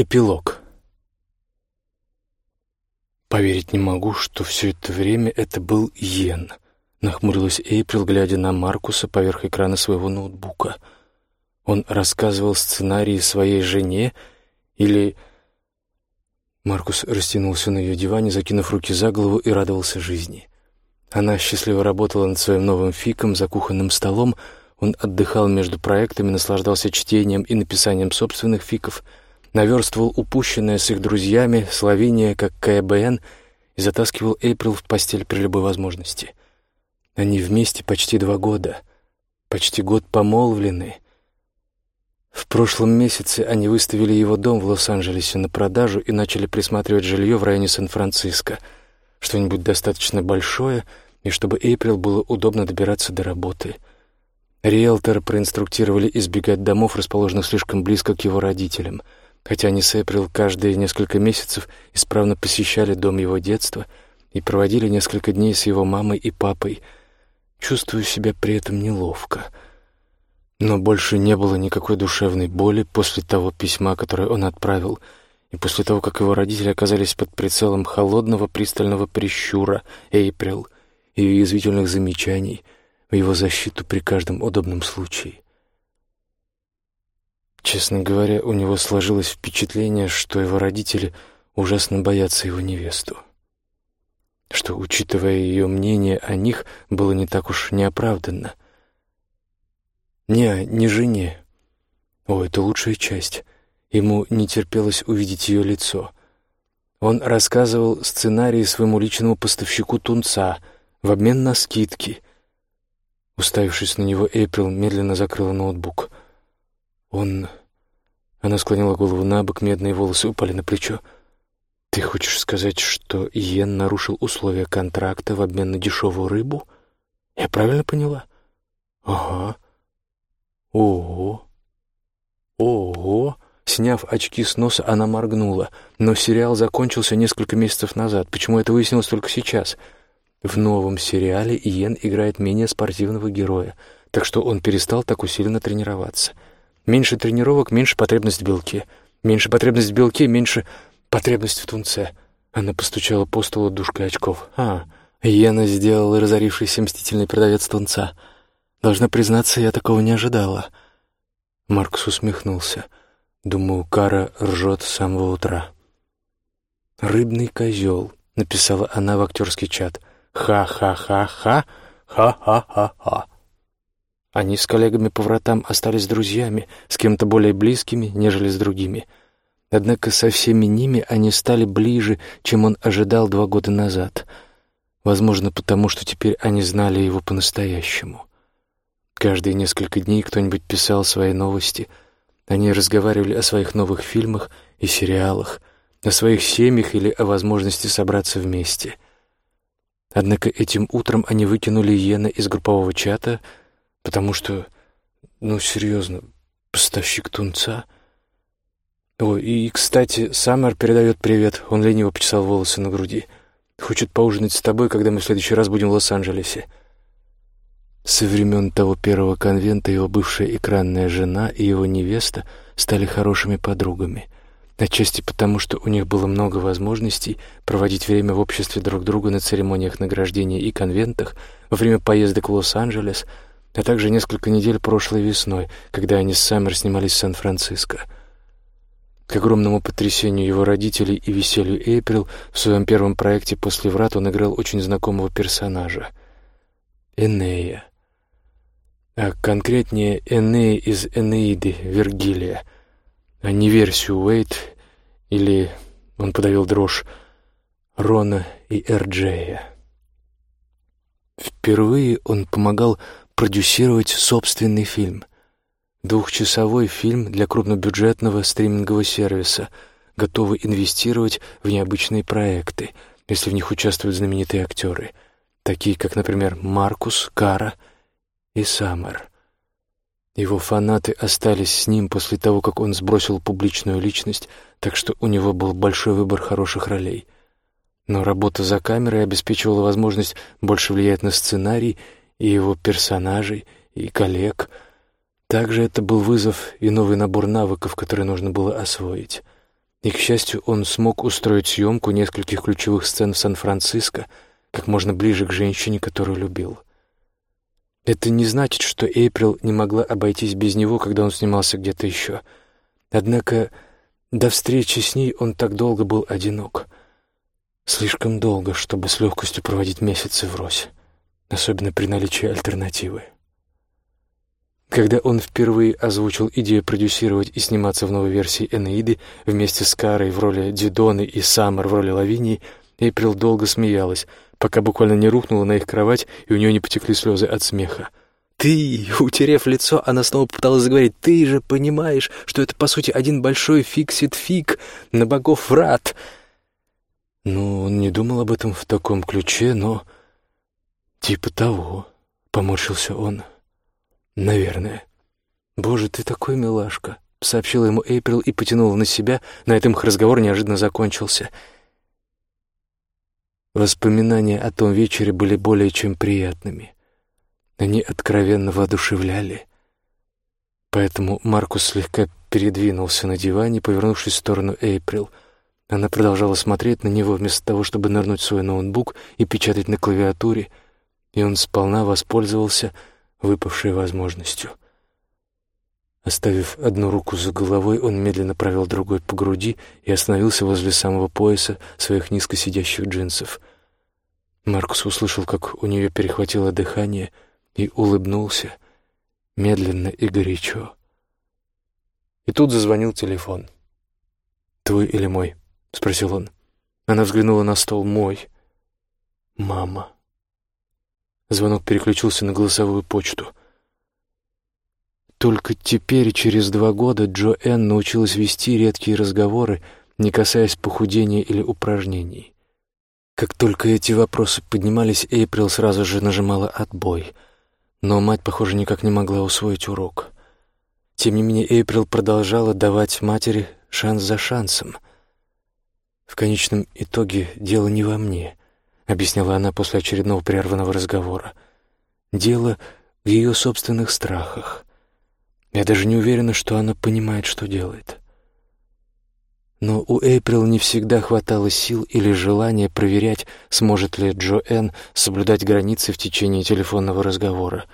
Эпилог. «Поверить не могу, что все это время это был Йен», — нахмурилась Эйприл, глядя на Маркуса поверх экрана своего ноутбука. «Он рассказывал сценарии своей жене или...» Маркус растянулся на ее диване, закинув руки за голову и радовался жизни. Она счастливо работала над своим новым фиком за кухонным столом, он отдыхал между проектами, наслаждался чтением и написанием собственных фиков — наверстывал упущенное с их друзьями, Словения как КБН, и затаскивал Эйприл в постель при любой возможности. Они вместе почти два года, почти год помолвлены. В прошлом месяце они выставили его дом в Лос-Анджелесе на продажу и начали присматривать жилье в районе Сан-Франциско, что-нибудь достаточно большое, и чтобы Эйприл было удобно добираться до работы. Риэлторы проинструктировали избегать домов, расположенных слишком близко к его родителям — хотя они с Эприл каждые несколько месяцев исправно посещали дом его детства и проводили несколько дней с его мамой и папой, чувствую себя при этом неловко. Но больше не было никакой душевной боли после того письма, которое он отправил, и после того, как его родители оказались под прицелом холодного пристального прищура Эйприл и язвительных замечаний в его защиту при каждом удобном случае. Честно говоря, у него сложилось впечатление, что его родители ужасно боятся его невесту. Что, учитывая ее мнение о них, было не так уж неоправданно. Не, не жене. О, это лучшая часть. Ему не терпелось увидеть ее лицо. Он рассказывал сценарий своему личному поставщику тунца в обмен на скидки. Уставившись на него, Эйприл медленно закрыла ноутбук. Он она склонила голову на бок, медные волосы упали на плечо. «Ты хочешь сказать, что Иен нарушил условия контракта в обмен на дешевую рыбу? Я правильно поняла?» «Ага». «Ого! Ого!» Сняв очки с носа, она моргнула. Но сериал закончился несколько месяцев назад. Почему это выяснилось только сейчас? В новом сериале Иен играет менее спортивного героя, так что он перестал так усиленно тренироваться. Меньше тренировок, меньше потребность в белке. Меньше потребность в белке, меньше потребность в тунце. Она постучала по столу дужкой очков. «А, Йена сделала разорившийся мстительный продавец тунца. Должна признаться, я такого не ожидала». Маркус усмехнулся. «Думаю, Кара ржет с самого утра». «Рыбный козел», — написала она в актерский чат. «Ха-ха-ха-ха, ха-ха-ха-ха». Они с коллегами по вратам остались друзьями, с кем-то более близкими, нежели с другими. Однако со всеми ними они стали ближе, чем он ожидал два года назад. Возможно, потому что теперь они знали его по-настоящему. Каждые несколько дней кто-нибудь писал свои новости. Они разговаривали о своих новых фильмах и сериалах, о своих семьях или о возможности собраться вместе. Однако этим утром они выкинули Йена из группового чата — Потому что, ну, серьезно, поставщик тунца... О, и, кстати, Саммер передает привет. Он лениво почесал волосы на груди. Хочет поужинать с тобой, когда мы в следующий раз будем в Лос-Анджелесе. Со времен того первого конвента его бывшая экранная жена и его невеста стали хорошими подругами. Отчасти потому, что у них было много возможностей проводить время в обществе друг друга на церемониях награждения и конвентах, во время поездок в Лос-Анджелес — а также несколько недель прошлой весной, когда они с Саммер снимались в Сан-Франциско. К огромному потрясению его родителей и веселью Эйприл в своем первом проекте «После врат» он играл очень знакомого персонажа — Энея. А конкретнее Энея из Энеиды Вергилия, а не версию Уэйт или, он подавил дрожь, Рона и Эрджея. Впервые он помогал продюсировать собственный фильм. Двухчасовой фильм для крупнобюджетного стримингового сервиса, готовый инвестировать в необычные проекты, если в них участвуют знаменитые актеры, такие как, например, Маркус, Кара и Саммер. Его фанаты остались с ним после того, как он сбросил публичную личность, так что у него был большой выбор хороших ролей. Но работа за камерой обеспечивала возможность больше влиять на сценарий и его персонажей, и коллег. Также это был вызов и новый набор навыков, которые нужно было освоить. И, к счастью, он смог устроить съемку нескольких ключевых сцен в Сан-Франциско как можно ближе к женщине, которую любил. Это не значит, что Эйприл не могла обойтись без него, когда он снимался где-то еще. Однако до встречи с ней он так долго был одинок. Слишком долго, чтобы с легкостью проводить месяцы врозь, особенно при наличии альтернативы. Когда он впервые озвучил идею продюсировать и сниматься в новой версии «Энеиды» вместе с Карой в роли Дидоны и Саммер в роли Лавинии, Эйприл долго смеялась, пока буквально не рухнула на их кровать, и у нее не потекли слезы от смеха. «Ты!» — утерев лицо, она снова пыталась заговорить. «Ты же понимаешь, что это, по сути, один большой фиксит-фик на богов врат!» Ну, он не думал об этом в таком ключе, но... «Типа того», — поморщился он. «Наверное». «Боже, ты такой милашка», — сообщила ему Эйприл и потянула на себя. На этом их разговор неожиданно закончился. Воспоминания о том вечере были более чем приятными. Они откровенно воодушевляли. Поэтому Маркус слегка передвинулся на диване, повернувшись в сторону Эйприл. Она продолжала смотреть на него вместо того, чтобы нырнуть в свой ноутбук и печатать на клавиатуре, и он сполна воспользовался выпавшей возможностью. Оставив одну руку за головой, он медленно провел другой по груди и остановился возле самого пояса своих низко сидящих джинсов. Маркус услышал, как у нее перехватило дыхание, и улыбнулся, медленно и горячо. И тут зазвонил телефон. «Твой или мой?» — спросил он. Она взглянула на стол. «Мой». «Мама». Звонок переключился на голосовую почту. Только теперь, через два года, Джо Энн научилась вести редкие разговоры, не касаясь похудения или упражнений. Как только эти вопросы поднимались, Эйприл сразу же нажимала «отбой». Но мать, похоже, никак не могла усвоить урок. Тем не менее, Эйприл продолжала давать матери шанс за шансом. «В конечном итоге дело не во мне», — объясняла она после очередного прерванного разговора. «Дело в ее собственных страхах. Я даже не уверена, что она понимает, что делает». Но у Эйприл не всегда хватало сил или желания проверять, сможет ли Джоэн соблюдать границы в течение телефонного разговора.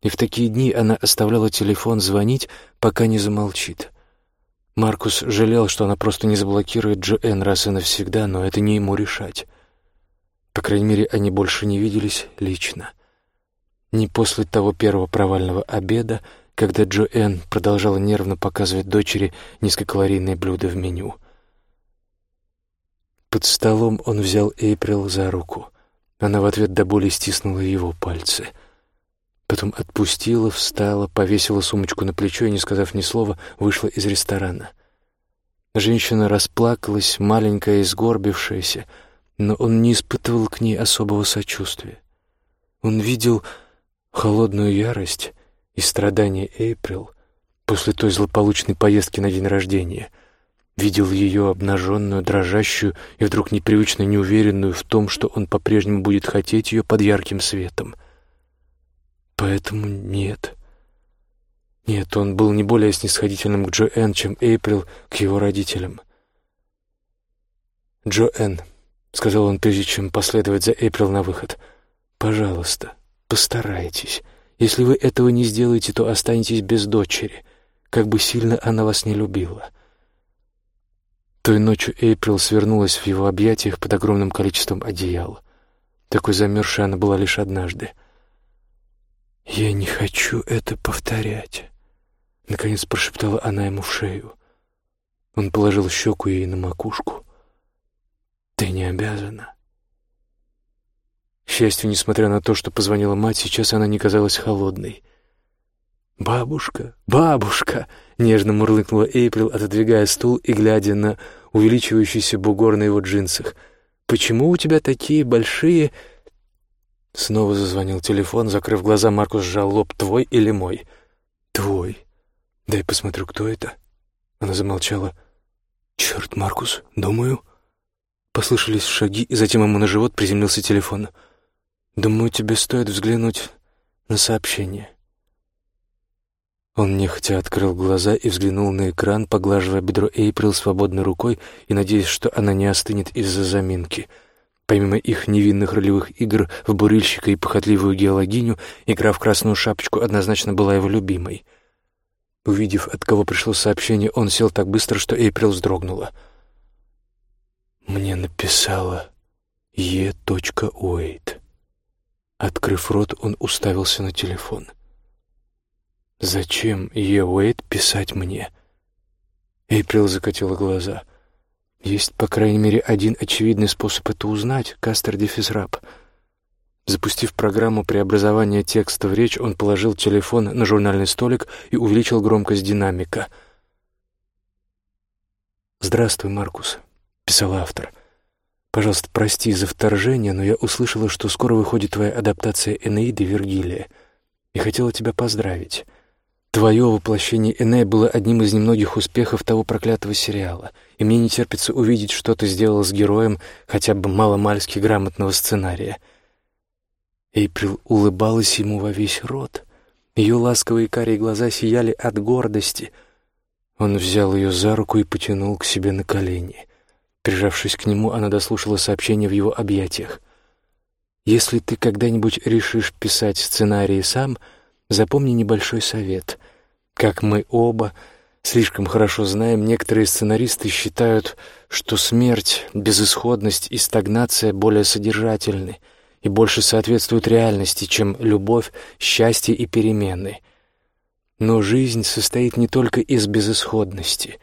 И в такие дни она оставляла телефон звонить, пока не замолчит. Маркус жалел, что она просто не заблокирует Джоэн раз и навсегда, но это не ему решать. По крайней мере, они больше не виделись лично. Не после того первого провального обеда, когда Джоэн продолжала нервно показывать дочери низкокалорийные блюда в меню. Под столом он взял Эйприл за руку. Она в ответ до боли стиснула его пальцы — Потом отпустила, встала, повесила сумочку на плечо и, не сказав ни слова, вышла из ресторана. Женщина расплакалась, маленькая и сгорбившаяся, но он не испытывал к ней особого сочувствия. Он видел холодную ярость и страдания Эйприл после той злополучной поездки на день рождения. Видел ее обнаженную, дрожащую и вдруг непривычно неуверенную в том, что он по-прежнему будет хотеть ее под ярким светом. Поэтому нет. Нет, он был не более снисходительным к Джоэн, чем Эйприл к его родителям. «Джоэн», — сказал он, прежде чем последовать за Эйприл на выход, — «пожалуйста, постарайтесь. Если вы этого не сделаете, то останетесь без дочери, как бы сильно она вас не любила». Той ночью Эйприл свернулась в его объятиях под огромным количеством одеял. Такой замерзшей она была лишь однажды — «Я не хочу это повторять», — наконец прошептала она ему в шею. Он положил щеку ей на макушку. «Ты не обязана». К счастью, несмотря на то, что позвонила мать, сейчас она не казалась холодной. «Бабушка, бабушка!» — нежно мурлыкнула Эйприл, отодвигая стул и глядя на увеличивающийся бугор на его джинсах. «Почему у тебя такие большие...» Снова зазвонил телефон, закрыв глаза, Маркус сжал лоб. «Твой или мой?» «Твой. Дай посмотрю, кто это». Она замолчала. «Черт, Маркус, думаю...» Послышались шаги, и затем ему на живот приземлился телефон. «Думаю, тебе стоит взглянуть на сообщение». Он нехотя открыл глаза и взглянул на экран, поглаживая бедро Эйприл свободной рукой и надеясь, что она не остынет из-за заминки. Помимо их невинных ролевых игр в бурильщика и похотливую геологиню, игра в красную шапочку однозначно была его любимой. Увидев, от кого пришло сообщение, он сел так быстро, что Эйприл вздрогнула. «Мне написала Е. Уэйт». Открыв рот, он уставился на телефон. «Зачем Е. Писать мне?» Эйприл закатила глаза. «Есть, по крайней мере, один очевидный способ это узнать — Кастер Дефизраб». Запустив программу преобразования текста в речь, он положил телефон на журнальный столик и увеличил громкость динамика. «Здравствуй, Маркус», — писал автор. «Пожалуйста, прости за вторжение, но я услышала, что скоро выходит твоя адаптация Энеиды Вергилия, и хотела тебя поздравить. Твое воплощение Энея было одним из немногих успехов того проклятого сериала, и мне не терпится увидеть, что ты сделал с героем хотя бы маломальски грамотного сценария». Эйприл улыбалась ему во весь рот. Ее ласковые карие глаза сияли от гордости. Он взял ее за руку и потянул к себе на колени. Прижавшись к нему, она дослушала сообщение в его объятиях. «Если ты когда-нибудь решишь писать сценарии сам, запомни небольшой совет. Как мы оба слишком хорошо знаем, некоторые сценаристы считают, что смерть, безысходность и стагнация более содержательны — и больше соответствуют реальности, чем любовь, счастье и перемены. Но жизнь состоит не только из безысходности,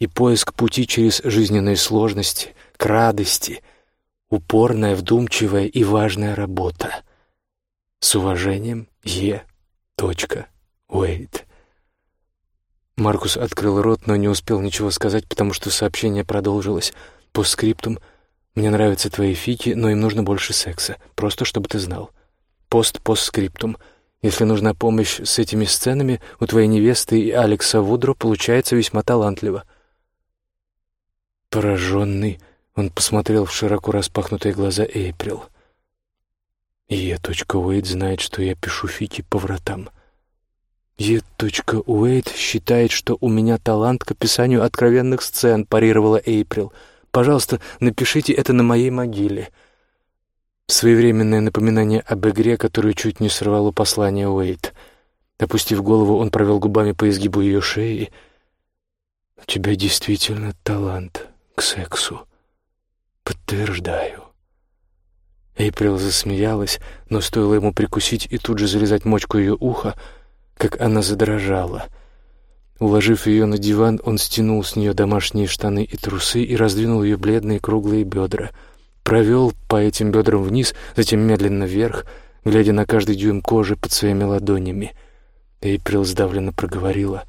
и поиск пути через жизненные сложности, к радости, упорная, вдумчивая и важная работа. С уважением, Е. Уэйт. Маркус открыл рот, но не успел ничего сказать, потому что сообщение продолжилось. По скриптум мне нравятся твои фики, но им нужно больше секса. Просто чтобы ты знал. Пост-постскриптум. Если нужна помощь с этими сценами, у твоей невесты и Алекса Вудро получается весьма талантливо. Пораженный, он посмотрел в широко распахнутые глаза Эйприл. Е. Уэйт знает, что я пишу фики по вратам. Е. Уэйт считает, что у меня талант к описанию откровенных сцен, парировала Эйприл. — Пожалуйста, напишите это на моей могиле». Своевременное напоминание об игре, которую чуть не сорвало послание Уэйт. Опустив голову, он провел губами по изгибу ее шеи. «У тебя действительно талант к сексу. Подтверждаю». Эйприл засмеялась, но стоило ему прикусить и тут же залезать мочку ее уха, как она задрожала — Уложив ее на диван, он стянул с нее домашние штаны и трусы и раздвинул ее бледные круглые бедра. Провел по этим бедрам вниз, затем медленно вверх, глядя на каждый дюйм кожи под своими ладонями. Эйприл сдавленно проговорила.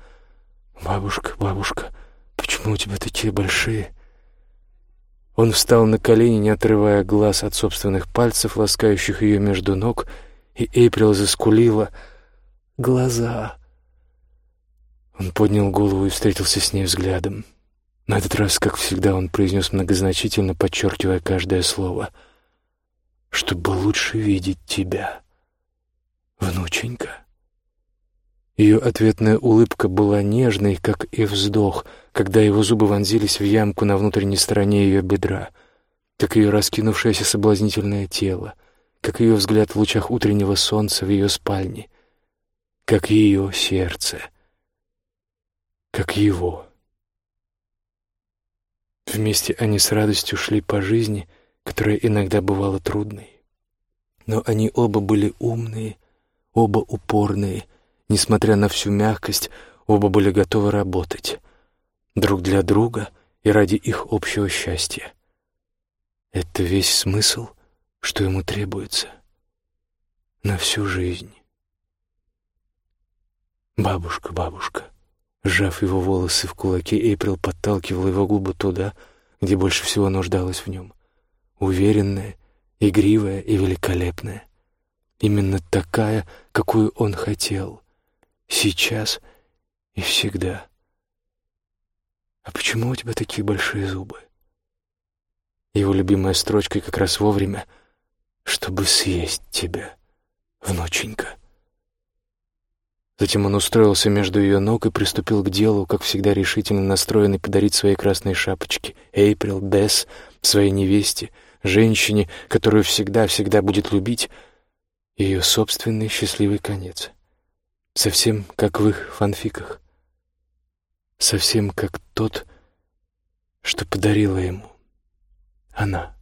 «Бабушка, бабушка, почему у тебя такие большие?» Он встал на колени, не отрывая глаз от собственных пальцев, ласкающих ее между ног, и Эйприл заскулила. «Глаза!» Он поднял голову и встретился с ней взглядом. На этот раз, как всегда, он произнес многозначительно, подчеркивая каждое слово. «Чтобы лучше видеть тебя, внученька». Ее ответная улыбка была нежной, как и вздох, когда его зубы вонзились в ямку на внутренней стороне ее бедра, как ее раскинувшееся соблазнительное тело, как ее взгляд в лучах утреннего солнца в ее спальне, как ее сердце — как его. Вместе они с радостью шли по жизни, которая иногда бывала трудной. Но они оба были умные, оба упорные, несмотря на всю мягкость, оба были готовы работать друг для друга и ради их общего счастья. Это весь смысл, что ему требуется на всю жизнь. Бабушка, бабушка, Сжав его волосы в кулаки, Эйприл подталкивала его губы туда, где больше всего нуждалась в нем. Уверенная, игривая и великолепная. Именно такая, какую он хотел сейчас и всегда. А почему у тебя такие большие зубы? Его любимая строчка как раз вовремя, чтобы съесть тебя, внученька. Затем он устроился между ее ног и приступил к делу, как всегда решительно настроенный подарить своей красной шапочке Эйприл, Десс, своей невесте, женщине, которую всегда-всегда будет любить, ее собственный счастливый конец совсем как в их фанфиках, совсем как тот, что подарила ему она.